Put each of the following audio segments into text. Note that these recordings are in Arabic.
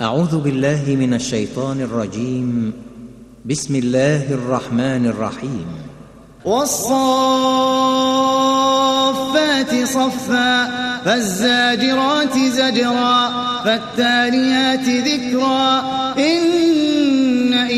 أعوذ بالله من الشيطان الرجيم. بسم الله الرحمن الرحيم. والصافات صفا فالزاجرات زجرا فالتاليات ذكرا. إن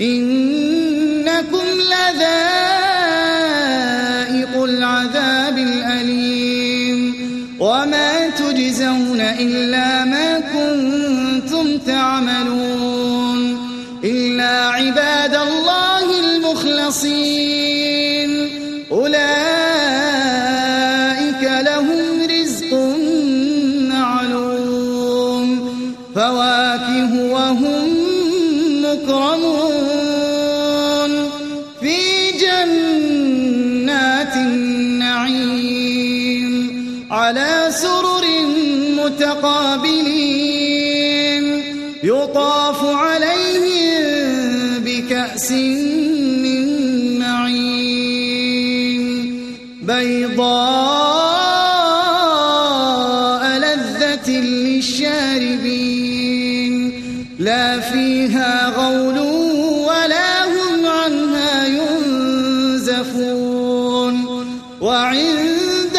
إنكم على سرر متقابلين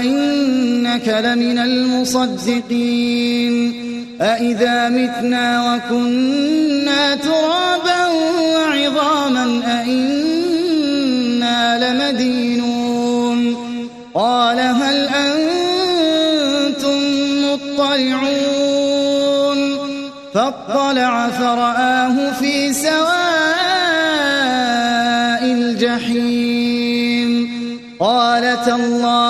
أئنك لمن المصدقين أئذا متنا وكنا ترابا وعظاما أئنا لمدينون قال هل أنتم مطلعون فاطلع فرآه في سواء الجحيم قال تالله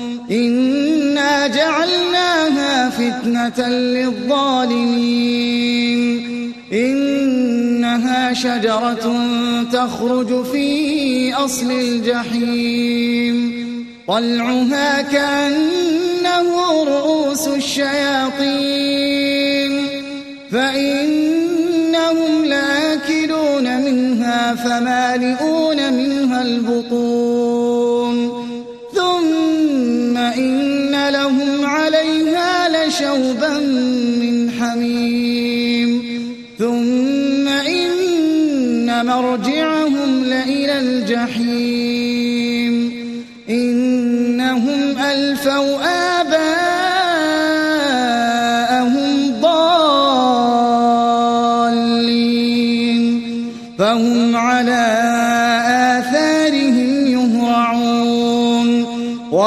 إنا جعلناها فتنة للظالمين إنها شجرة تخرج في أصل الجحيم طلعها كأنه رؤوس الشياطين فإنهم لآكلون منها فمالئون منها البطون لشوبا من حميم. ثم إن مرجعهم لإلى الجحيم. إنهم ألفوا آباءهم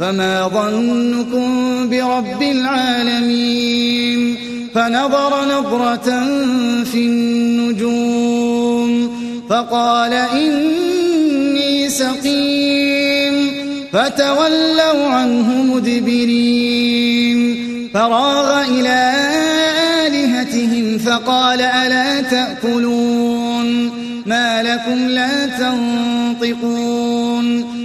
فما ظنكم برب العالمين فنظر نظرة في النجوم فقال إني سقيم فتولوا عنه مدبرين فراغ إلى آلهتهم فقال ألا تأكلون ما لكم لا تنطقون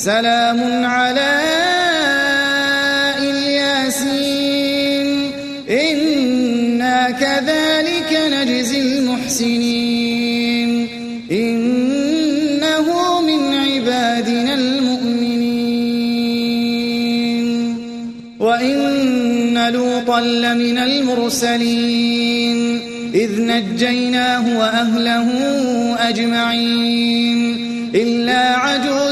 سلام على إلياسين. إنا كذلك نجزي المحسنين. إنه من عبادنا المؤمنين. وإن لوطا لمن المرسلين. إذ نجيناه وأهله أجمعين. إلا عجوزا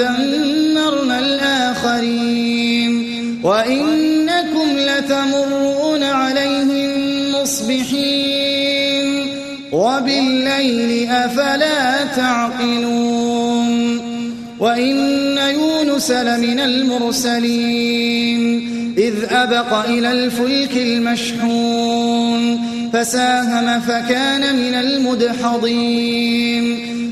دمرنا الآخرين. وإنكم لتمرون عليهم مصبحين. وبالليل أفلا تعقلون. وإن يونس لمن المرسلين. إذ أبق إلى الفلك المشحون. فساهم فكان من المدحضين.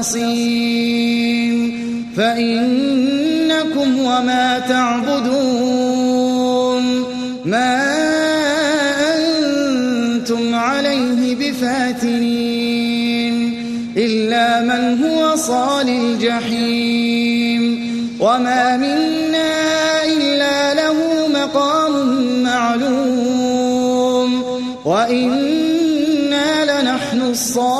المخلصين فإنكم وما تعبدون ما أنتم عليه بفاتنين إلا من هو صال الجحيم وما منا إلا له مقام معلوم وإنا لنحن الصافون